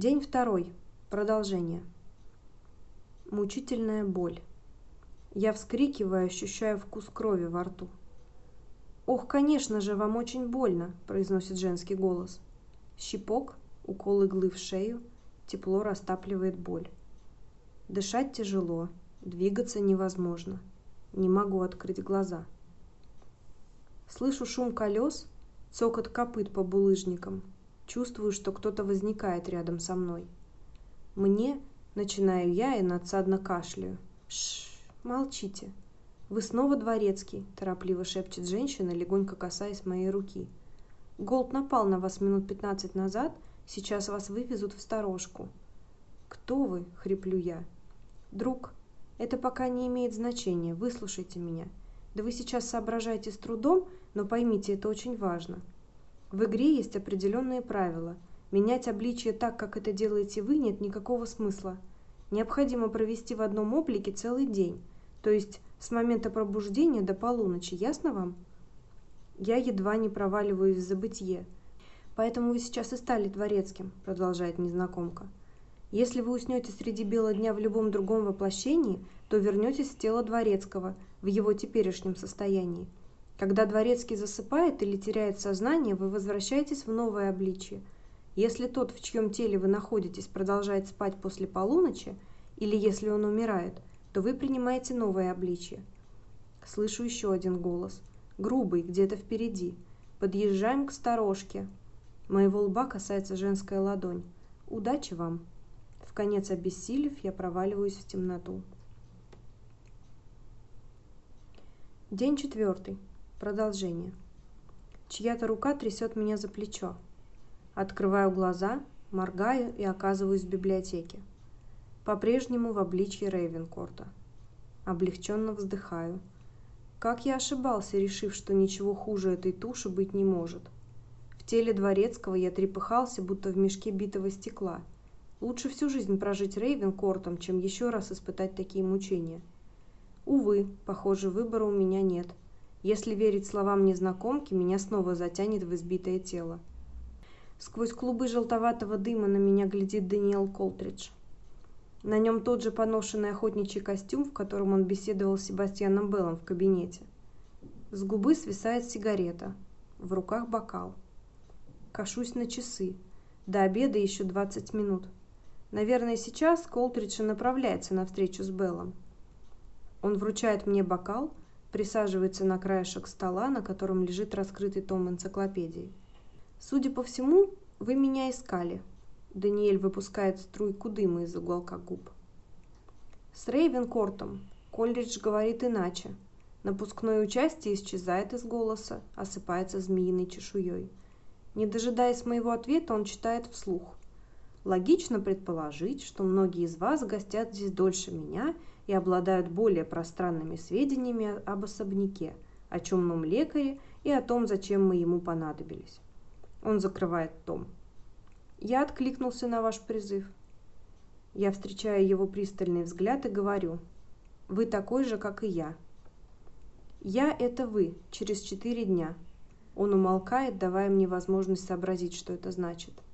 День второй. Продолжение. Мучительная боль. Я вскрикиваю, ощущая вкус крови во рту. «Ох, конечно же, вам очень больно», – произносит женский голос. Щипок, укол иглы в шею, тепло растапливает боль. Дышать тяжело, двигаться невозможно. Не могу открыть глаза. Слышу шум колес, цокот копыт по булыжникам. Чувствую, что кто-то возникает рядом со мной. Мне, начинаю я и надсадно кашляю. Шш, молчите. Вы снова дворецкий, торопливо шепчет женщина, легонько касаясь моей руки. Голд напал на вас минут пятнадцать назад, сейчас вас вывезут в сторожку. Кто вы? хриплю я. Друг, это пока не имеет значения, выслушайте меня. Да вы сейчас соображаете с трудом, но поймите, это очень важно. В игре есть определенные правила. Менять обличие так, как это делаете вы, нет никакого смысла. Необходимо провести в одном облике целый день, то есть с момента пробуждения до полуночи, ясно вам? Я едва не проваливаюсь в забытье. Поэтому вы сейчас и стали дворецким, продолжает незнакомка. Если вы уснете среди бела дня в любом другом воплощении, то вернетесь в тело дворецкого в его теперешнем состоянии. Когда дворецкий засыпает или теряет сознание, вы возвращаетесь в новое обличие. Если тот, в чьем теле вы находитесь, продолжает спать после полуночи, или если он умирает, то вы принимаете новое обличие. Слышу еще один голос. Грубый, где-то впереди. Подъезжаем к сторожке. Моего лба касается женская ладонь. Удачи вам! В конец обессилев, я проваливаюсь в темноту. День четвертый. Продолжение. Чья-то рука трясет меня за плечо. Открываю глаза, моргаю и оказываюсь в библиотеке. По-прежнему в обличье Рейвенкорта. Облегченно вздыхаю. Как я ошибался, решив, что ничего хуже этой туши быть не может. В теле дворецкого я трепыхался, будто в мешке битого стекла – Лучше всю жизнь прожить Рейвенкортом, чем еще раз испытать такие мучения. Увы, похоже, выбора у меня нет. Если верить словам незнакомки, меня снова затянет в избитое тело. Сквозь клубы желтоватого дыма на меня глядит Даниэл Колтридж. На нем тот же поношенный охотничий костюм, в котором он беседовал с Себастьяном Беллом в кабинете. С губы свисает сигарета, в руках бокал. Кашусь на часы. До обеда еще 20 минут. Наверное, сейчас Колтридж и направляется на встречу с Беллом. Он вручает мне бокал, присаживается на краешек стола, на котором лежит раскрытый том энциклопедии. «Судя по всему, вы меня искали». Даниэль выпускает струйку дыма из уголка губ. С Рейвенкортом Колледж говорит иначе. Напускное участие исчезает из голоса, осыпается змеиной чешуей. Не дожидаясь моего ответа, он читает вслух. Логично предположить, что многие из вас гостят здесь дольше меня и обладают более пространными сведениями об особняке, о чумном лекаре и о том, зачем мы ему понадобились. Он закрывает том. Я откликнулся на ваш призыв. Я встречаю его пристальный взгляд и говорю, вы такой же, как и я. Я – это вы, через четыре дня. Он умолкает, давая мне возможность сообразить, что это значит –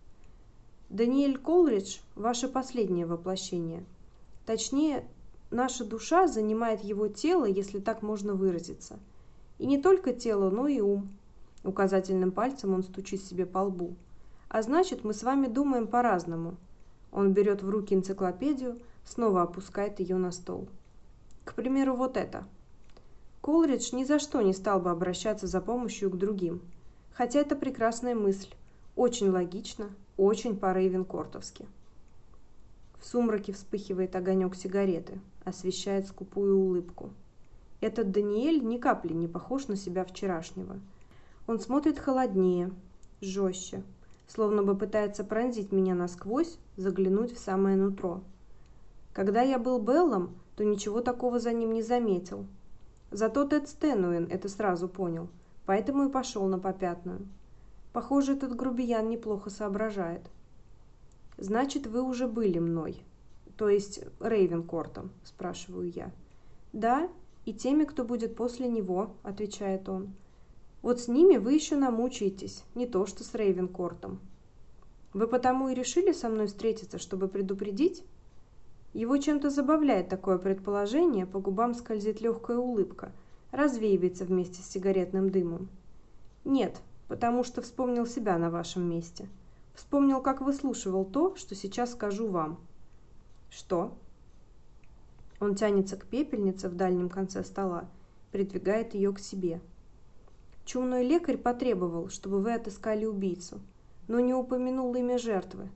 Даниэль Колридж – ваше последнее воплощение. Точнее, наша душа занимает его тело, если так можно выразиться. И не только тело, но и ум. Указательным пальцем он стучит себе по лбу. А значит, мы с вами думаем по-разному. Он берет в руки энциклопедию, снова опускает ее на стол. К примеру, вот это. Колридж ни за что не стал бы обращаться за помощью к другим. Хотя это прекрасная мысль. Очень логично, очень по-рейвенкортовски. В сумраке вспыхивает огонек сигареты, освещает скупую улыбку. Этот Даниэль ни капли не похож на себя вчерашнего. Он смотрит холоднее, жестче, словно бы пытается пронзить меня насквозь, заглянуть в самое нутро. Когда я был Беллом, то ничего такого за ним не заметил. Зато Тед Стэнуин это сразу понял, поэтому и пошел на попятную. Похоже, этот грубиян неплохо соображает. Значит, вы уже были мной, то есть Рейвенкортом, спрашиваю я. Да, и теми, кто будет после него, отвечает он. Вот с ними вы еще намучаетесь, не то что с Рейвенкортом. Вы потому и решили со мной встретиться, чтобы предупредить? Его чем-то забавляет такое предположение, по губам скользит легкая улыбка, развеивается вместе с сигаретным дымом. Нет, потому что вспомнил себя на вашем месте. Вспомнил, как выслушивал то, что сейчас скажу вам. Что? Он тянется к пепельнице в дальнем конце стола, придвигает ее к себе. Чумной лекарь потребовал, чтобы вы отыскали убийцу, но не упомянул имя жертвы,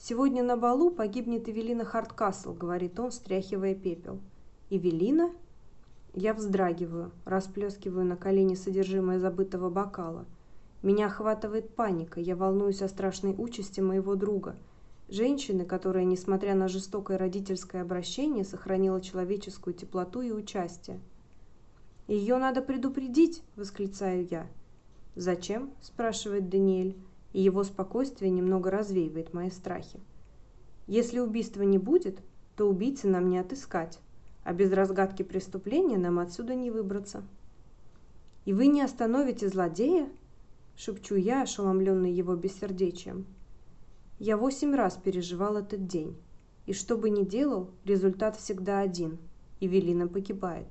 «Сегодня на балу погибнет Эвелина Харткасл», — говорит он, стряхивая пепел. «Эвелина?» Я вздрагиваю, расплескиваю на колени содержимое забытого бокала. Меня охватывает паника, я волнуюсь о страшной участи моего друга. Женщины, которая, несмотря на жестокое родительское обращение, сохранила человеческую теплоту и участие. «Ее надо предупредить!» – восклицаю я. «Зачем?» – спрашивает Даниэль и его спокойствие немного развеивает мои страхи. Если убийства не будет, то убийцы нам не отыскать, а без разгадки преступления нам отсюда не выбраться. «И вы не остановите злодея?» – шепчу я, ошеломленный его бессердечием. Я восемь раз переживал этот день, и что бы ни делал, результат всегда один – Эвелина погибает.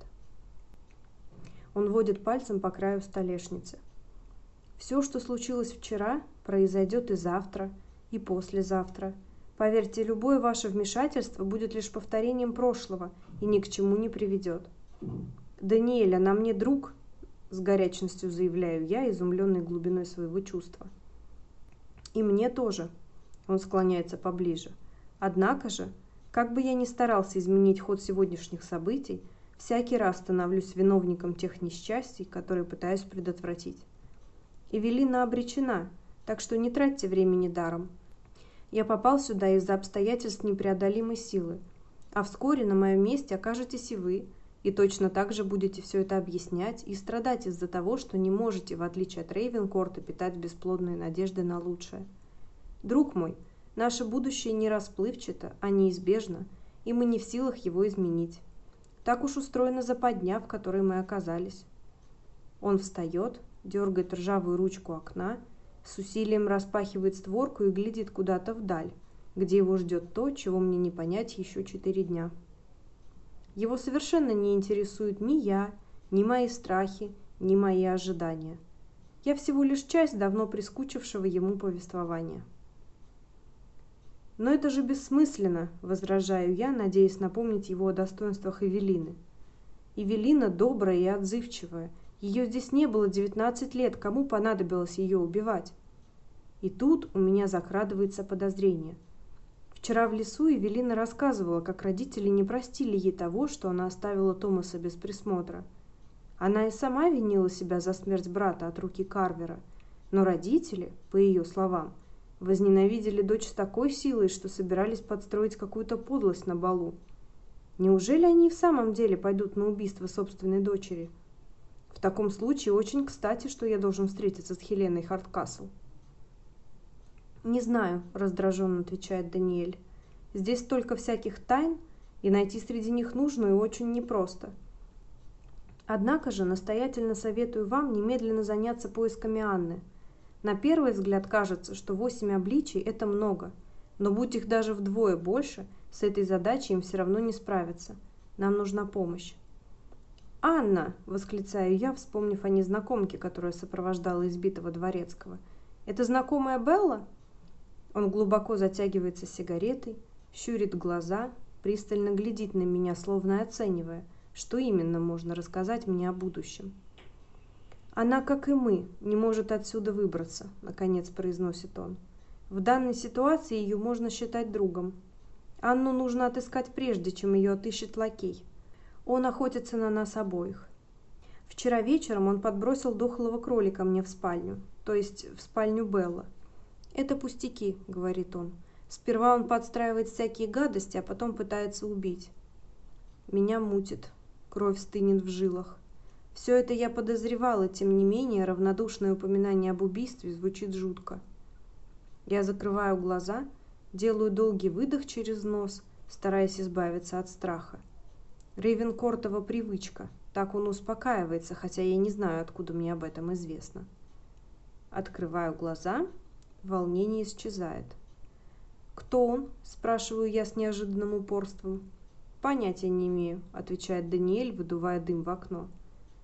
Он водит пальцем по краю столешницы. Все, что случилось вчера, произойдет и завтра, и послезавтра. Поверьте, любое ваше вмешательство будет лишь повторением прошлого и ни к чему не приведет. «Даниэль, она мне друг», — с горячностью заявляю я, изумленный глубиной своего чувства. «И мне тоже», — он склоняется поближе. «Однако же, как бы я ни старался изменить ход сегодняшних событий, всякий раз становлюсь виновником тех несчастий, которые пытаюсь предотвратить. Эвелина обречена, так что не тратьте времени даром. Я попал сюда из-за обстоятельств непреодолимой силы, а вскоре на моем месте окажетесь и вы, и точно так же будете все это объяснять и страдать из-за того, что не можете, в отличие от Рейвенкорта, питать бесплодные надежды на лучшее. Друг мой, наше будущее не расплывчато, а неизбежно, и мы не в силах его изменить. Так уж устроена западня, в которой мы оказались. Он встает, дергает ржавую ручку окна, с усилием распахивает створку и глядит куда-то вдаль, где его ждет то, чего мне не понять еще четыре дня. Его совершенно не интересует ни я, ни мои страхи, ни мои ожидания. Я всего лишь часть давно прискучившего ему повествования. «Но это же бессмысленно», – возражаю я, надеясь напомнить его о достоинствах Эвелины. Эвелина добрая и отзывчивая – ее здесь не было 19 лет, кому понадобилось ее убивать? И тут у меня закрадывается подозрение. Вчера в лесу Эвелина рассказывала, как родители не простили ей того, что она оставила Томаса без присмотра. Она и сама винила себя за смерть брата от руки Карвера, но родители, по ее словам, возненавидели дочь с такой силой, что собирались подстроить какую-то подлость на балу. Неужели они в самом деле пойдут на убийство собственной дочери? В таком случае очень кстати, что я должен встретиться с Хеленой Харткасл. «Не знаю», – раздраженно отвечает Даниэль. «Здесь столько всяких тайн, и найти среди них нужную очень непросто. Однако же настоятельно советую вам немедленно заняться поисками Анны. На первый взгляд кажется, что восемь обличий – это много, но будь их даже вдвое больше, с этой задачей им все равно не справиться. Нам нужна помощь. «Анна!» – восклицаю я, вспомнив о незнакомке, которая сопровождала избитого дворецкого. «Это знакомая Белла?» Он глубоко затягивается сигаретой, щурит глаза, пристально глядит на меня, словно оценивая, что именно можно рассказать мне о будущем. «Она, как и мы, не может отсюда выбраться», – наконец произносит он. «В данной ситуации ее можно считать другом. Анну нужно отыскать прежде, чем ее отыщет лакей». Он охотится на нас обоих. Вчера вечером он подбросил дохлого кролика мне в спальню, то есть в спальню Белла. «Это пустяки», — говорит он. «Сперва он подстраивает всякие гадости, а потом пытается убить». Меня мутит, кровь стынет в жилах. Все это я подозревала, тем не менее равнодушное упоминание об убийстве звучит жутко. Я закрываю глаза, делаю долгий выдох через нос, стараясь избавиться от страха. Рейвенкортова привычка. Так он успокаивается, хотя я не знаю, откуда мне об этом известно. Открываю глаза, волнение исчезает. «Кто он?» – спрашиваю я с неожиданным упорством. «Понятия не имею», – отвечает Даниэль, выдувая дым в окно.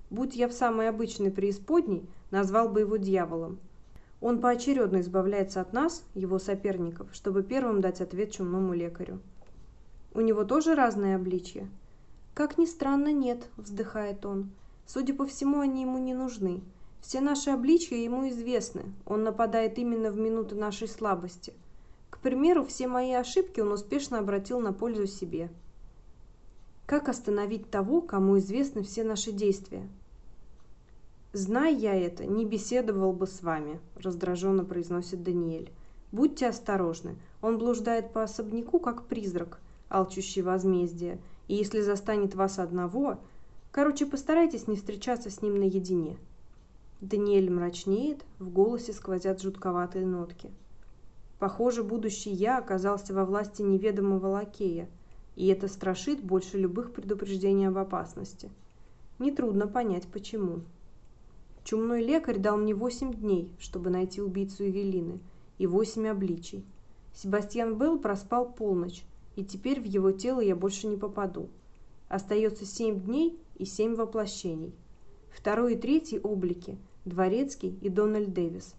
«Будь я в самой обычной преисподней, назвал бы его дьяволом. Он поочередно избавляется от нас, его соперников, чтобы первым дать ответ чумному лекарю. У него тоже разные обличья?» «Как ни странно, нет», – вздыхает он. «Судя по всему, они ему не нужны. Все наши обличья ему известны. Он нападает именно в минуты нашей слабости. К примеру, все мои ошибки он успешно обратил на пользу себе. Как остановить того, кому известны все наши действия? «Зная я это, не беседовал бы с вами», – раздраженно произносит Даниэль. «Будьте осторожны. Он блуждает по особняку, как призрак, алчущий возмездие, и если застанет вас одного... Короче, постарайтесь не встречаться с ним наедине». Даниэль мрачнеет, в голосе сквозят жутковатые нотки. Похоже, будущий я оказался во власти неведомого лакея, и это страшит больше любых предупреждений об опасности. Нетрудно понять, почему. Чумной лекарь дал мне восемь дней, чтобы найти убийцу Эвелины, и восемь обличий. Себастьян Белл проспал полночь, и теперь в его тело я больше не попаду. Остается семь дней и семь воплощений. Второй и третий облики – Дворецкий и Дональд Дэвис.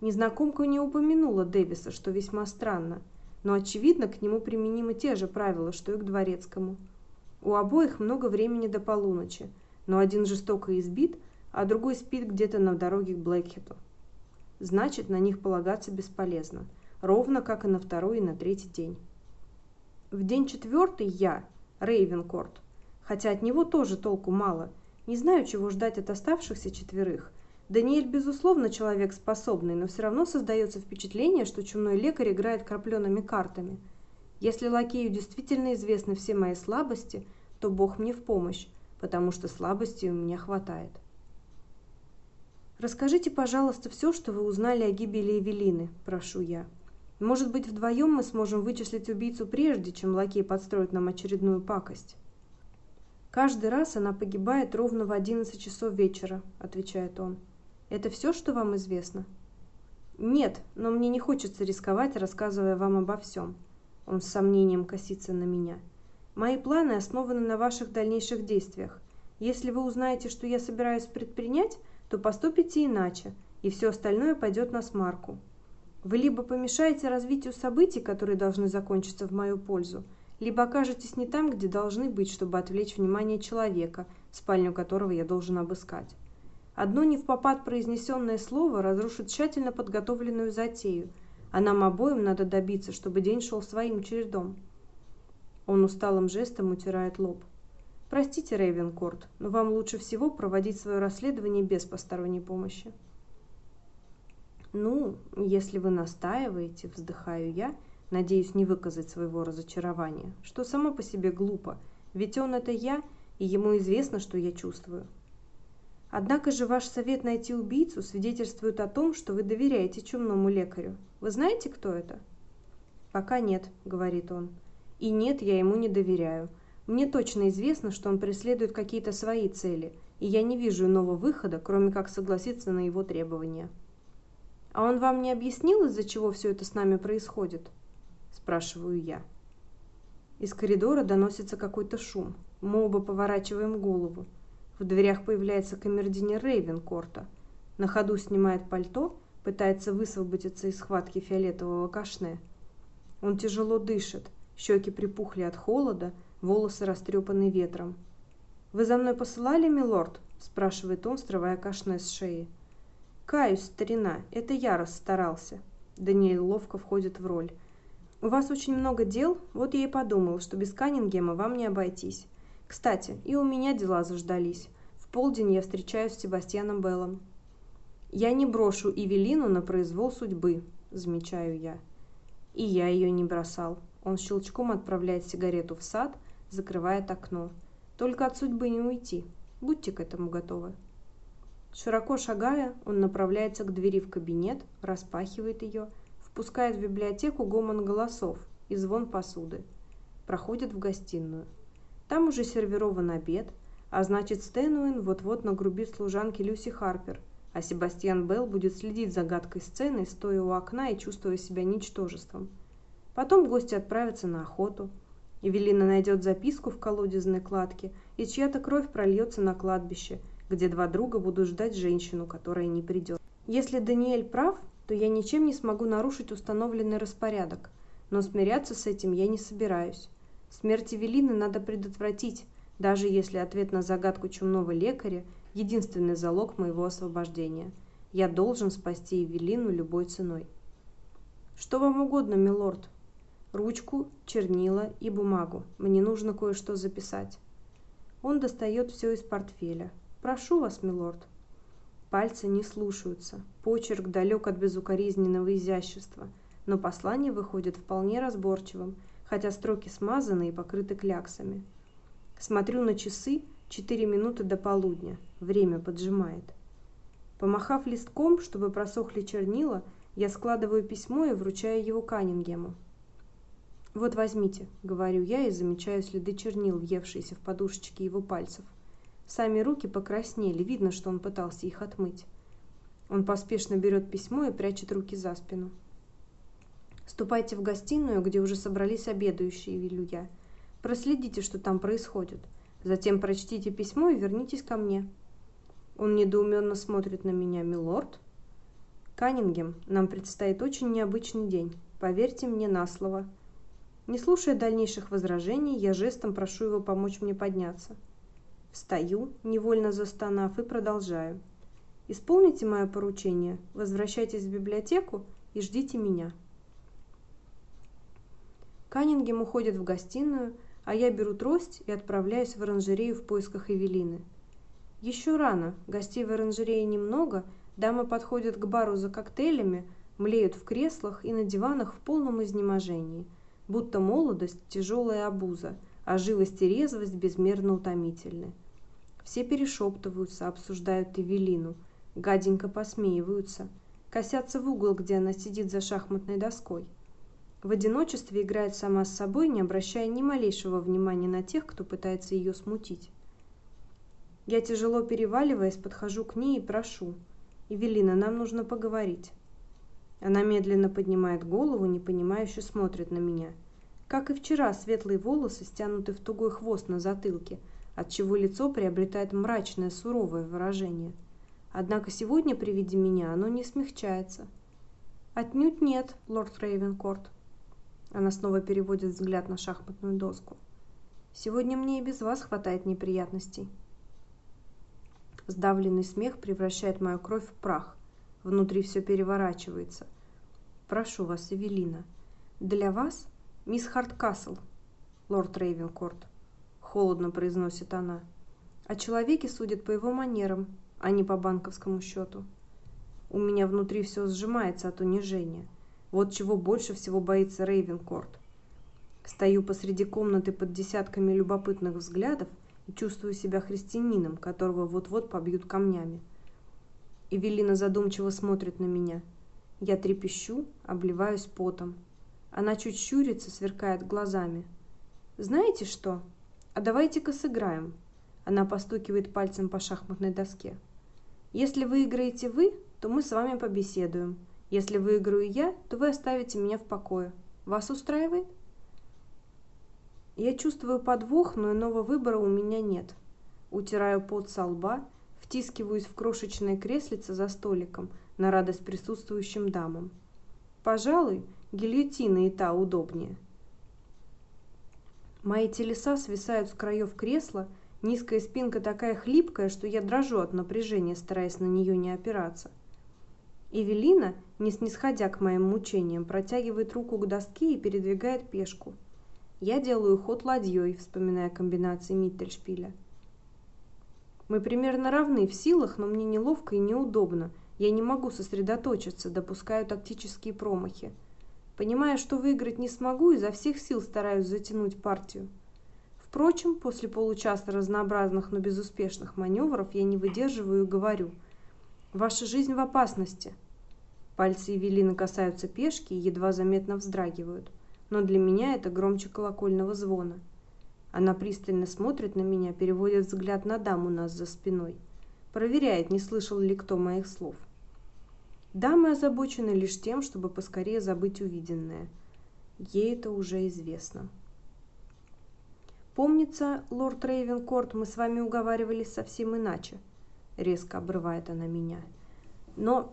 Незнакомка не упомянула Дэвиса, что весьма странно, но, очевидно, к нему применимы те же правила, что и к Дворецкому. У обоих много времени до полуночи, но один жестоко избит, а другой спит где-то на дороге к Блэкхиту. Значит, на них полагаться бесполезно, ровно как и на второй и на третий день. В день четвертый я, Рейвенкорт, хотя от него тоже толку мало, не знаю, чего ждать от оставшихся четверых – Даниэль, безусловно, человек способный, но все равно создается впечатление, что чумной лекарь играет крапленными картами. Если лакею действительно известны все мои слабости, то Бог мне в помощь, потому что слабостей у меня хватает. «Расскажите, пожалуйста, все, что вы узнали о гибели Эвелины», – прошу я. «Может быть, вдвоем мы сможем вычислить убийцу прежде, чем лакей подстроит нам очередную пакость?» «Каждый раз она погибает ровно в одиннадцать часов вечера», – отвечает он. Это все, что вам известно? Нет, но мне не хочется рисковать, рассказывая вам обо всем. Он с сомнением косится на меня. Мои планы основаны на ваших дальнейших действиях. Если вы узнаете, что я собираюсь предпринять, то поступите иначе, и все остальное пойдет на смарку. Вы либо помешаете развитию событий, которые должны закончиться в мою пользу, либо окажетесь не там, где должны быть, чтобы отвлечь внимание человека, спальню которого я должен обыскать. Одно не в попад произнесенное слово разрушит тщательно подготовленную затею, а нам обоим надо добиться, чтобы день шел своим чередом. Он усталым жестом утирает лоб. Простите, Рейвенкорт, но вам лучше всего проводить свое расследование без посторонней помощи. Ну, если вы настаиваете, вздыхаю я, надеюсь не выказать своего разочарования, что само по себе глупо, ведь он это я, и ему известно, что я чувствую. Однако же ваш совет найти убийцу свидетельствует о том, что вы доверяете чумному лекарю. Вы знаете, кто это? Пока нет, говорит он. И нет, я ему не доверяю. Мне точно известно, что он преследует какие-то свои цели, и я не вижу иного выхода, кроме как согласиться на его требования. А он вам не объяснил, из-за чего все это с нами происходит? Спрашиваю я. Из коридора доносится какой-то шум. Мы оба поворачиваем голову. В дверях появляется камердинер Рейвенкорта. На ходу снимает пальто, пытается высвободиться из схватки фиолетового кашне. Он тяжело дышит, щеки припухли от холода, волосы растрепаны ветром. «Вы за мной посылали, милорд?» – спрашивает он, срывая кашне с шеи. «Каюсь, старина, это я расстарался». Даниэль ловко входит в роль. «У вас очень много дел, вот я и подумал, что без Каннингема вам не обойтись. Кстати, и у меня дела заждались. В полдень я встречаюсь с Себастьяном Беллом. Я не брошу Эвелину на произвол судьбы, замечаю я. И я ее не бросал. Он щелчком отправляет сигарету в сад, закрывает окно. Только от судьбы не уйти. Будьте к этому готовы. Широко шагая, он направляется к двери в кабинет, распахивает ее, впускает в библиотеку гомон голосов и звон посуды. Проходит в гостиную. Там уже сервирован обед, а значит Стэнуин вот-вот нагрубит служанке Люси Харпер, а Себастьян Белл будет следить за гадкой сценой, стоя у окна и чувствуя себя ничтожеством. Потом гости отправятся на охоту. Эвелина найдет записку в колодезной кладке, и чья-то кровь прольется на кладбище, где два друга будут ждать женщину, которая не придет. Если Даниэль прав, то я ничем не смогу нарушить установленный распорядок, но смиряться с этим я не собираюсь. Смерть Эвелины надо предотвратить, даже если ответ на загадку чумного лекаря – единственный залог моего освобождения. Я должен спасти Эвелину любой ценой. «Что вам угодно, милорд?» «Ручку, чернила и бумагу. Мне нужно кое-что записать». Он достает все из портфеля. «Прошу вас, милорд». Пальцы не слушаются. Почерк далек от безукоризненного изящества, но послание выходит вполне разборчивым, хотя строки смазаны и покрыты кляксами. Смотрю на часы, четыре минуты до полудня. Время поджимает. Помахав листком, чтобы просохли чернила, я складываю письмо и вручаю его Каннингему. «Вот возьмите», — говорю я и замечаю следы чернил, въевшиеся в подушечки его пальцев. Сами руки покраснели, видно, что он пытался их отмыть. Он поспешно берет письмо и прячет руки за спину. «Ступайте в гостиную, где уже собрались обедающие, велю я. Проследите, что там происходит. Затем прочтите письмо и вернитесь ко мне. Он недоуменно смотрит на меня, милорд. Каннингем, нам предстоит очень необычный день. Поверьте мне на слово. Не слушая дальнейших возражений, я жестом прошу его помочь мне подняться. Встаю, невольно застонав, и продолжаю. Исполните мое поручение, возвращайтесь в библиотеку и ждите меня. Каннингем уходит в гостиную, а я беру трость и отправляюсь в оранжерею в поисках Эвелины. Еще рано, гостей в оранжерее немного, дамы подходят к бару за коктейлями, млеют в креслах и на диванах в полном изнеможении, будто молодость – тяжелая обуза, а живость и резвость безмерно утомительны. Все перешептываются, обсуждают Эвелину, гаденько посмеиваются, косятся в угол, где она сидит за шахматной доской – в одиночестве играет сама с собой, не обращая ни малейшего внимания на тех, кто пытается ее смутить. Я тяжело переваливаясь, подхожу к ней и прошу. «Эвелина, нам нужно поговорить». Она медленно поднимает голову, непонимающе смотрит на меня. Как и вчера, светлые волосы стянуты в тугой хвост на затылке, отчего лицо приобретает мрачное, суровое выражение. Однако сегодня при виде меня оно не смягчается. «Отнюдь нет, лорд Рейвенкорт», она снова переводит взгляд на шахматную доску. «Сегодня мне и без вас хватает неприятностей». Сдавленный смех превращает мою кровь в прах. Внутри все переворачивается. «Прошу вас, Эвелина. Для вас, мисс Харткасл, лорд Рейвенкорт», — холодно произносит она. «О человеке судят по его манерам, а не по банковскому счету. У меня внутри все сжимается от унижения». Вот чего больше всего боится Рейвенкорт. Стою посреди комнаты под десятками любопытных взглядов и чувствую себя христианином, которого вот-вот побьют камнями. Эвелина задумчиво смотрит на меня. Я трепещу, обливаюсь потом. Она чуть щурится, сверкает глазами. «Знаете что? А давайте-ка сыграем». Она постукивает пальцем по шахматной доске. «Если выиграете вы, то мы с вами побеседуем. Если выиграю я, то вы оставите меня в покое. Вас устраивает? Я чувствую подвох, но иного выбора у меня нет. Утираю пот со лба, втискиваюсь в крошечное креслице за столиком, на радость присутствующим дамам. Пожалуй, гильотина и та удобнее. Мои телеса свисают с краев кресла, низкая спинка такая хлипкая, что я дрожу от напряжения, стараясь на нее не опираться. Эвелина, не снисходя к моим мучениям, протягивает руку к доске и передвигает пешку. Я делаю ход ладьей, вспоминая комбинации Миттельшпиля. Мы примерно равны в силах, но мне неловко и неудобно. Я не могу сосредоточиться, допускаю тактические промахи. Понимая, что выиграть не смогу, изо всех сил стараюсь затянуть партию. Впрочем, после получаса разнообразных, но безуспешных маневров я не выдерживаю и говорю – Ваша жизнь в опасности. Пальцы Евелины касаются пешки и едва заметно вздрагивают. Но для меня это громче колокольного звона. Она пристально смотрит на меня, переводит взгляд на даму у нас за спиной. Проверяет, не слышал ли кто моих слов. Дамы озабочены лишь тем, чтобы поскорее забыть увиденное. Ей это уже известно. «Помнится, лорд Рейвенкорт, мы с вами уговаривались совсем иначе», — резко обрывает она меня. «Но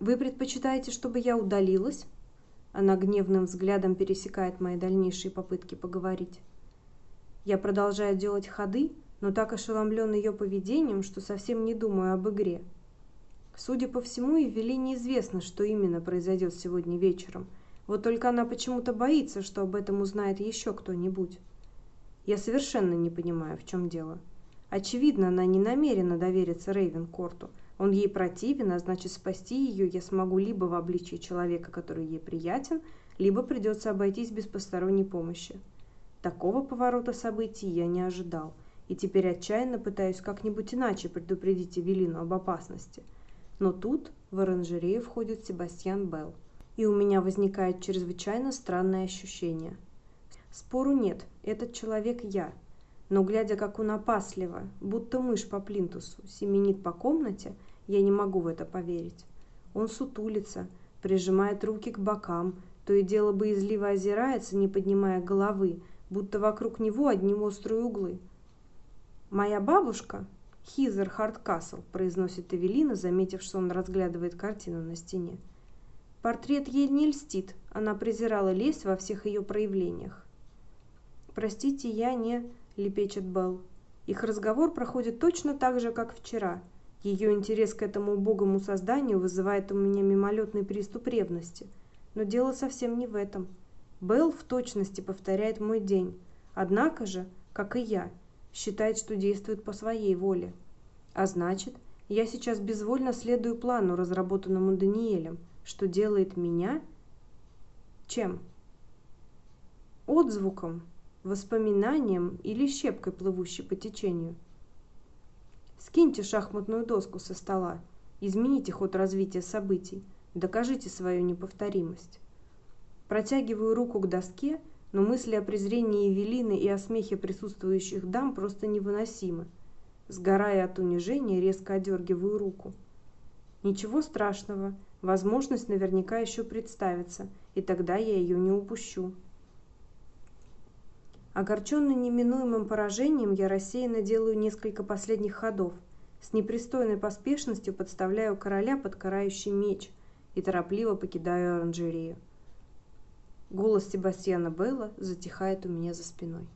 вы предпочитаете, чтобы я удалилась?» Она гневным взглядом пересекает мои дальнейшие попытки поговорить. Я продолжаю делать ходы, но так ошеломлен ее поведением, что совсем не думаю об игре. Судя по всему, Евелине известно, что именно произойдет сегодня вечером. Вот только она почему-то боится, что об этом узнает еще кто-нибудь. Я совершенно не понимаю, в чем дело. Очевидно, она не намерена довериться Рейвенкорту, он ей противен, а значит спасти ее я смогу либо в обличии человека, который ей приятен, либо придется обойтись без посторонней помощи. Такого поворота событий я не ожидал, и теперь отчаянно пытаюсь как-нибудь иначе предупредить Эвелину об опасности. Но тут в оранжерею входит Себастьян Белл, и у меня возникает чрезвычайно странное ощущение. Спору нет, этот человек я, но глядя, как он опасливо, будто мышь по плинтусу, семенит по комнате – я не могу в это поверить. Он сутулится, прижимает руки к бокам, то и дело боязливо озирается, не поднимая головы, будто вокруг него одни острые углы. «Моя бабушка, Хизер Хардкасл», – произносит Эвелина, заметив, что он разглядывает картину на стене. Портрет ей не льстит, она презирала лесть во всех ее проявлениях. «Простите, я не...» – лепечет Белл. Их разговор проходит точно так же, как вчера – ее интерес к этому убогому созданию вызывает у меня мимолетный приступ ревности. Но дело совсем не в этом. Белл в точности повторяет мой день. Однако же, как и я, считает, что действует по своей воле. А значит, я сейчас безвольно следую плану, разработанному Даниэлем, что делает меня чем? Отзвуком, воспоминанием или щепкой, плывущей по течению – Скиньте шахматную доску со стола, измените ход развития событий, докажите свою неповторимость. Протягиваю руку к доске, но мысли о презрении Евелины и о смехе присутствующих дам просто невыносимы. Сгорая от унижения, резко одергиваю руку. Ничего страшного, возможность наверняка еще представится, и тогда я ее не упущу. Огорченный неминуемым поражением, я рассеянно делаю несколько последних ходов. С непристойной поспешностью подставляю короля под карающий меч и торопливо покидаю оранжерею. Голос Себастьяна Белла затихает у меня за спиной.